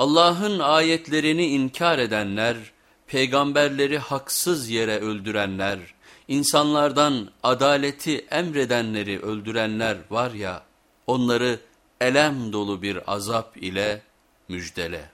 Allah'ın ayetlerini inkar edenler, peygamberleri haksız yere öldürenler, insanlardan adaleti emredenleri öldürenler var ya, onları elem dolu bir azap ile müjdele.